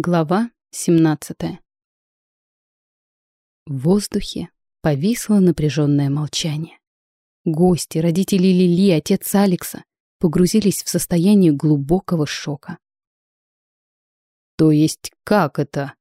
Глава 17 В воздухе повисло напряженное молчание. Гости, родители Лили, отец Алекса погрузились в состояние глубокого шока. «То есть как это?»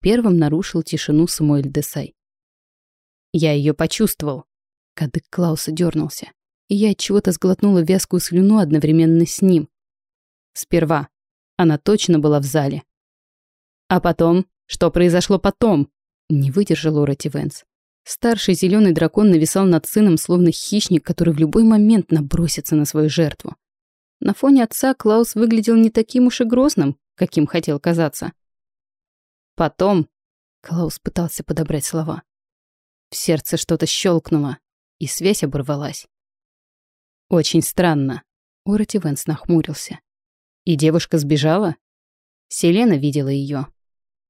Первым нарушил тишину Самуэль Десай. «Я ее почувствовал». Кадык Клауса дернулся, и я от чего-то сглотнула вязкую слюну одновременно с ним. Сперва. Она точно была в зале, а потом? Что произошло потом? Не выдержал Ороти Венс. Старший зеленый дракон нависал над сыном, словно хищник, который в любой момент набросится на свою жертву. На фоне отца Клаус выглядел не таким уж и грозным, каким хотел казаться. Потом Клаус пытался подобрать слова. В сердце что-то щелкнуло, и связь оборвалась. Очень странно. Ороти Венс нахмурился. И девушка сбежала? Селена видела ее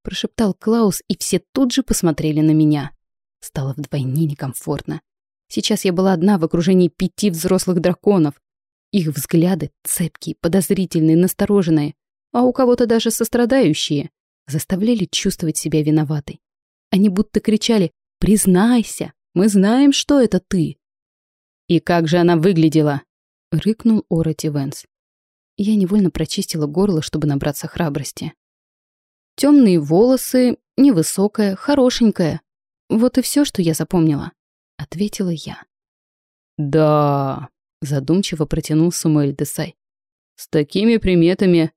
прошептал Клаус, и все тут же посмотрели на меня. Стало вдвойне некомфортно. Сейчас я была одна в окружении пяти взрослых драконов. Их взгляды цепкие, подозрительные, настороженные, а у кого-то даже сострадающие, заставляли чувствовать себя виноватой. Они будто кричали «Признайся, мы знаем, что это ты». «И как же она выглядела?» — рыкнул Ороти Венс. Я невольно прочистила горло, чтобы набраться храбрости. Темные волосы, невысокая, хорошенькая. Вот и все, что я запомнила, ответила я. Да, задумчиво протянул Самуэль Десай. С такими приметами.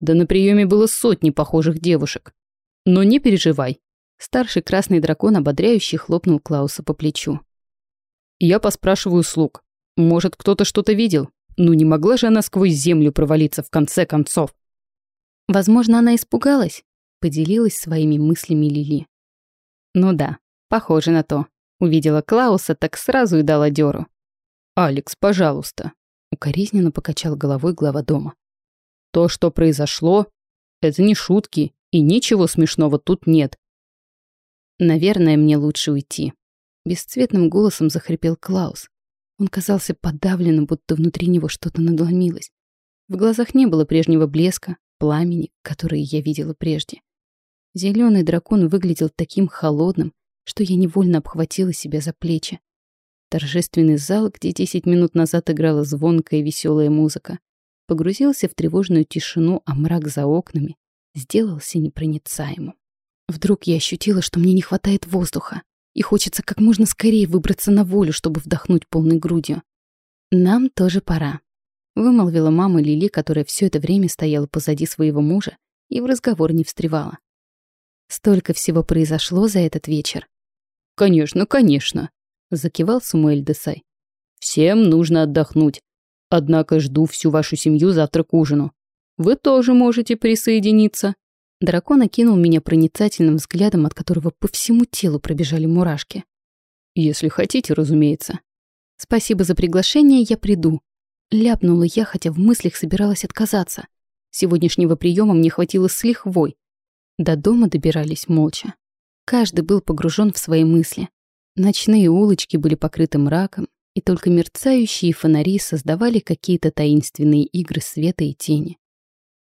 Да на приеме было сотни похожих девушек. Но не переживай. Старший красный дракон ободряюще хлопнул Клауса по плечу. Я поспрашиваю слуг. Может, кто-то что-то видел? Ну не могла же она сквозь землю провалиться в конце концов. Возможно, она испугалась, поделилась своими мыслями Лили. Ну да, похоже на то. Увидела Клауса, так сразу и дала дёру. «Алекс, пожалуйста», — укоризненно покачал головой глава дома. «То, что произошло, это не шутки, и ничего смешного тут нет». «Наверное, мне лучше уйти», — бесцветным голосом захрипел Клаус. Он казался подавленным, будто внутри него что-то надломилось. В глазах не было прежнего блеска, пламени, которые я видела прежде. Зеленый дракон выглядел таким холодным, что я невольно обхватила себя за плечи. Торжественный зал, где десять минут назад играла звонкая и веселая музыка, погрузился в тревожную тишину, а мрак за окнами сделался непроницаемым. Вдруг я ощутила, что мне не хватает воздуха, и хочется как можно скорее выбраться на волю, чтобы вдохнуть полной грудью. «Нам тоже пора», — вымолвила мама Лили, которая все это время стояла позади своего мужа и в разговор не встревала. Столько всего произошло за этот вечер. «Конечно, конечно», — закивал Самуэль Десай. «Всем нужно отдохнуть. Однако жду всю вашу семью завтра к ужину. Вы тоже можете присоединиться». Дракон окинул меня проницательным взглядом, от которого по всему телу пробежали мурашки. «Если хотите, разумеется». «Спасибо за приглашение, я приду». Ляпнула я, хотя в мыслях собиралась отказаться. Сегодняшнего приема мне хватило с лихвой, до дома добирались молча. Каждый был погружен в свои мысли. Ночные улочки были покрыты мраком, и только мерцающие фонари создавали какие-то таинственные игры света и тени.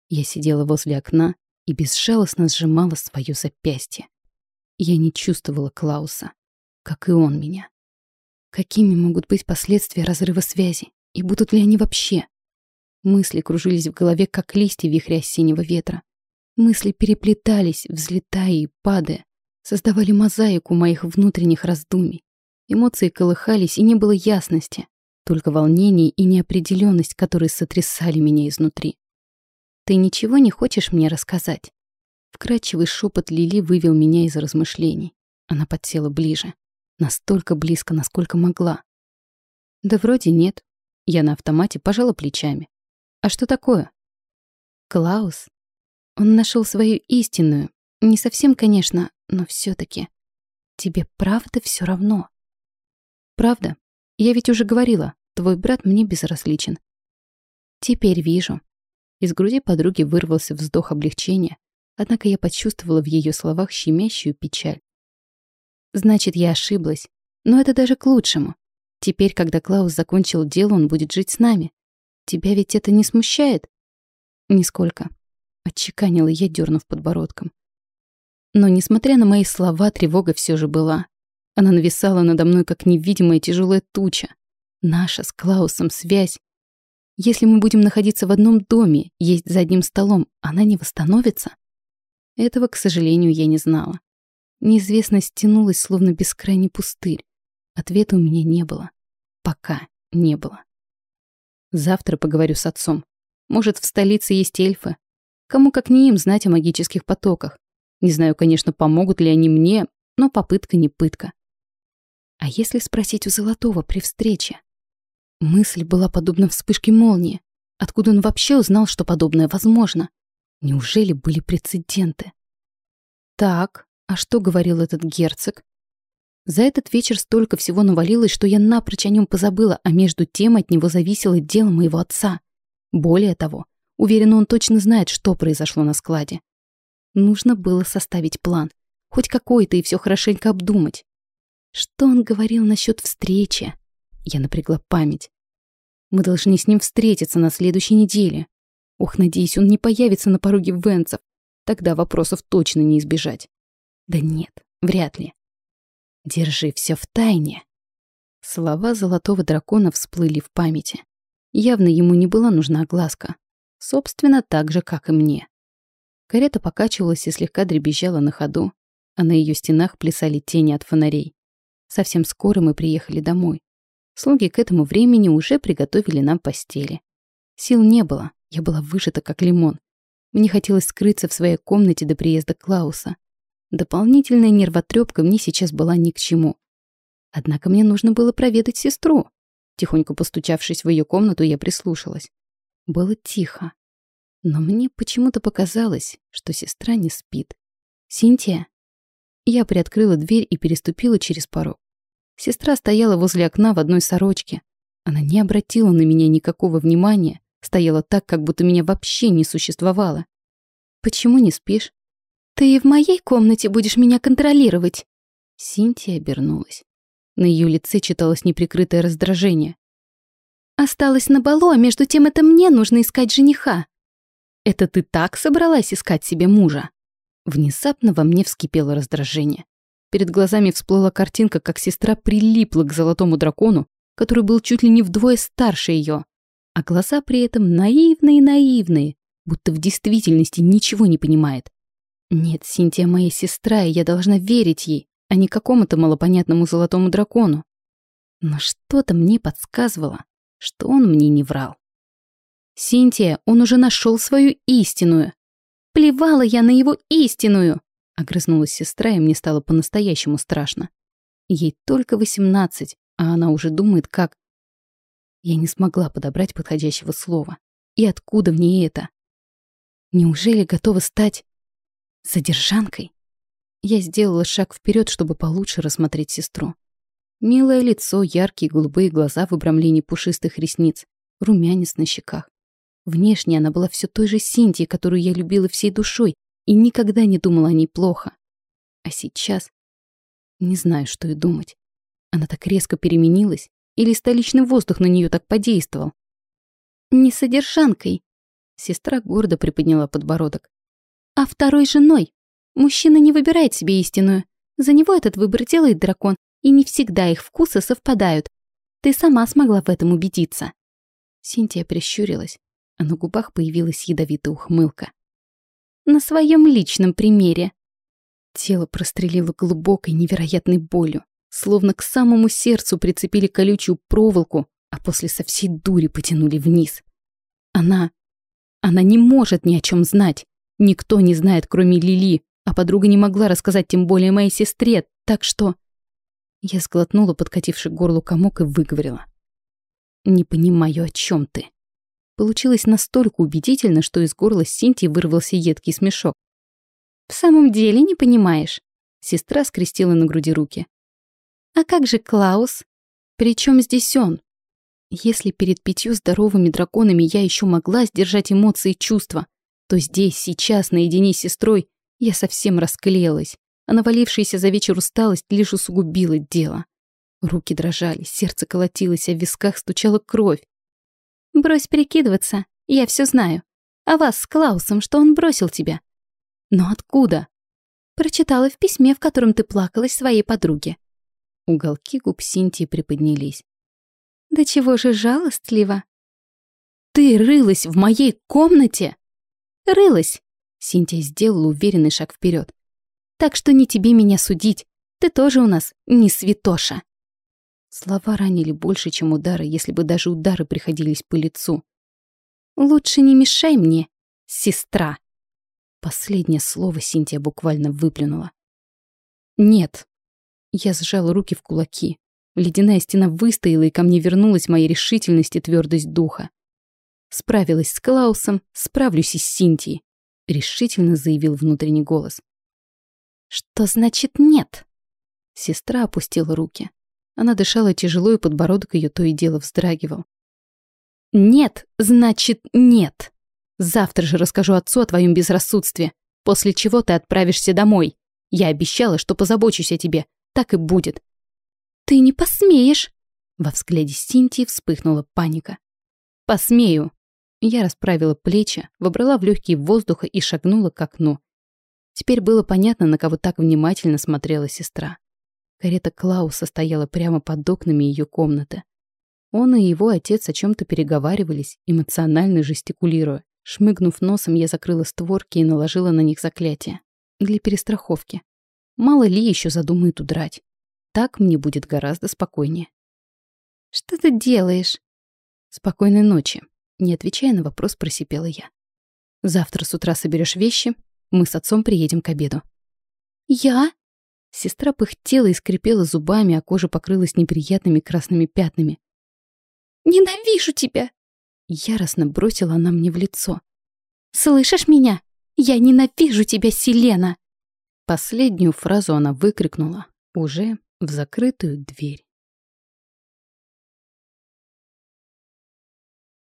Я сидела возле окна и безжалостно сжимала свое запястье. Я не чувствовала Клауса, как и он меня. Какими могут быть последствия разрыва связи? И будут ли они вообще? Мысли кружились в голове, как листья вихря синего ветра. Мысли переплетались, взлетая и падая, создавали мозаику моих внутренних раздумий. Эмоции колыхались, и не было ясности, только волнение и неопределенность, которые сотрясали меня изнутри. «Ты ничего не хочешь мне рассказать?» Вкрадчивый шепот Лили вывел меня из размышлений. Она подсела ближе. Настолько близко, насколько могла. Да вроде нет. Я на автомате пожала плечами. А что такое? Клаус, он нашел свою истинную. Не совсем, конечно, но все таки Тебе правда все равно? Правда? Я ведь уже говорила, твой брат мне безразличен. Теперь вижу. Из груди подруги вырвался вздох облегчения, однако я почувствовала в ее словах щемящую печаль. Значит, я ошиблась. Но это даже к лучшему. Теперь, когда Клаус закончил дело, он будет жить с нами. Тебя ведь это не смущает? Нисколько. Отчеканила я, дернув подбородком. Но, несмотря на мои слова, тревога все же была. Она нависала надо мной, как невидимая тяжелая туча. Наша с Клаусом связь. Если мы будем находиться в одном доме, есть за одним столом, она не восстановится? Этого, к сожалению, я не знала. Неизвестность тянулась, словно бескрайний пустырь. Ответа у меня не было. Пока не было. Завтра поговорю с отцом. Может, в столице есть эльфы? Кому как не им знать о магических потоках. Не знаю, конечно, помогут ли они мне, но попытка не пытка. А если спросить у Золотого при встрече? Мысль была подобна вспышке молнии. Откуда он вообще узнал, что подобное возможно? Неужели были прецеденты? Так, а что говорил этот герцог? За этот вечер столько всего навалилось, что я напрочь о нем позабыла, а между тем от него зависело дело моего отца. Более того, уверена, он точно знает, что произошло на складе. Нужно было составить план, хоть какой-то и все хорошенько обдумать. Что он говорил насчет встречи? Я напрягла память. Мы должны с ним встретиться на следующей неделе. Ох, надеюсь, он не появится на пороге Венцев. Тогда вопросов точно не избежать. Да нет, вряд ли. Держи все в тайне. Слова золотого дракона всплыли в памяти. Явно ему не была нужна огласка. Собственно, так же, как и мне. Карета покачивалась и слегка дребезжала на ходу, а на ее стенах плясали тени от фонарей. Совсем скоро мы приехали домой. Слуги к этому времени уже приготовили нам постели. Сил не было, я была выжата как лимон. Мне хотелось скрыться в своей комнате до приезда Клауса. Дополнительная нервотрепка мне сейчас была ни к чему. Однако мне нужно было проведать сестру. Тихонько постучавшись в ее комнату, я прислушалась. Было тихо. Но мне почему-то показалось, что сестра не спит. «Синтия?» Я приоткрыла дверь и переступила через порог. Сестра стояла возле окна в одной сорочке. Она не обратила на меня никакого внимания, стояла так, как будто меня вообще не существовало. «Почему не спишь?» «Ты и в моей комнате будешь меня контролировать!» Синтия обернулась. На ее лице читалось неприкрытое раздражение. «Осталась на балу, а между тем это мне нужно искать жениха!» «Это ты так собралась искать себе мужа?» Внезапно во мне вскипело раздражение. Перед глазами всплыла картинка, как сестра прилипла к золотому дракону, который был чуть ли не вдвое старше ее, а глаза при этом наивные-наивные, будто в действительности ничего не понимает. Нет, Синтия моя сестра, и я должна верить ей, а не какому-то малопонятному золотому дракону. Но что-то мне подсказывало, что он мне не врал. Синтия, он уже нашел свою истинную. Плевала я на его истинную, огрызнулась сестра, и мне стало по-настоящему страшно. Ей только восемнадцать, а она уже думает, как... Я не смогла подобрать подходящего слова. И откуда в ней это? Неужели готова стать Содержанкой? Я сделала шаг вперед, чтобы получше рассмотреть сестру. Милое лицо, яркие голубые глаза в обрамлении пушистых ресниц, румянец на щеках. Внешне она была все той же Синтией, которую я любила всей душой и никогда не думала о ней плохо. А сейчас... Не знаю, что и думать. Она так резко переменилась, или столичный воздух на нее так подействовал. «Не содержанкой», — сестра гордо приподняла подбородок а второй женой. Мужчина не выбирает себе истинную. За него этот выбор делает дракон, и не всегда их вкусы совпадают. Ты сама смогла в этом убедиться. Синтия прищурилась, а на губах появилась ядовитая ухмылка. На своем личном примере. Тело прострелило глубокой невероятной болью, словно к самому сердцу прицепили колючую проволоку, а после со всей дури потянули вниз. Она... Она не может ни о чем знать. Никто не знает, кроме Лили, а подруга не могла рассказать тем более моей сестре, так что... Я сглотнула подкативший горлу комок и выговорила. «Не понимаю, о чем ты». Получилось настолько убедительно, что из горла Синтии вырвался едкий смешок. «В самом деле не понимаешь?» Сестра скрестила на груди руки. «А как же Клаус? Причем здесь он? Если перед пятью здоровыми драконами я еще могла сдержать эмоции и чувства, то здесь, сейчас, наедине с сестрой, я совсем расклеилась, а навалившаяся за вечер усталость лишь усугубила дело. Руки дрожали, сердце колотилось, а в висках стучала кровь. «Брось прикидываться, я все знаю. О вас с Клаусом, что он бросил тебя. Но откуда? Прочитала в письме, в котором ты плакалась своей подруге. Уголки губ Синтии приподнялись. Да чего же жалостливо. Ты рылась в моей комнате? Рылась. Синтия сделала уверенный шаг вперед. Так что не тебе меня судить. Ты тоже у нас не святоша. Слова ранили больше, чем удары, если бы даже удары приходились по лицу. «Лучше не мешай мне, сестра!» Последнее слово Синтия буквально выплюнула. «Нет!» Я сжал руки в кулаки. Ледяная стена выстояла, и ко мне вернулась моя решительность и твердость духа. Справилась с Клаусом, справлюсь и с Синтией, решительно заявил внутренний голос. Что значит нет? Сестра опустила руки. Она дышала тяжело, и подбородок ее то и дело вздрагивал. «Нет, значит нет. Завтра же расскажу отцу о твоем безрассудстве, после чего ты отправишься домой. Я обещала, что позабочусь о тебе. Так и будет». «Ты не посмеешь!» Во взгляде Синтии вспыхнула паника. «Посмею!» Я расправила плечи, вобрала в легкие воздуха и шагнула к окну. Теперь было понятно, на кого так внимательно смотрела сестра. Карета Клауса стояла прямо под окнами ее комнаты. Он и его отец о чем-то переговаривались, эмоционально жестикулируя. Шмыгнув носом, я закрыла створки и наложила на них заклятие. Для перестраховки. Мало ли еще задумает удрать. Так мне будет гораздо спокойнее. «Что ты делаешь?» «Спокойной ночи», — не отвечая на вопрос, просипела я. «Завтра с утра соберешь вещи, мы с отцом приедем к обеду». «Я?» Сестра пыхтела и скрипела зубами, а кожа покрылась неприятными красными пятнами. «Ненавижу тебя!» Яростно бросила она мне в лицо. «Слышишь меня? Я ненавижу тебя, Селена!» Последнюю фразу она выкрикнула уже в закрытую дверь.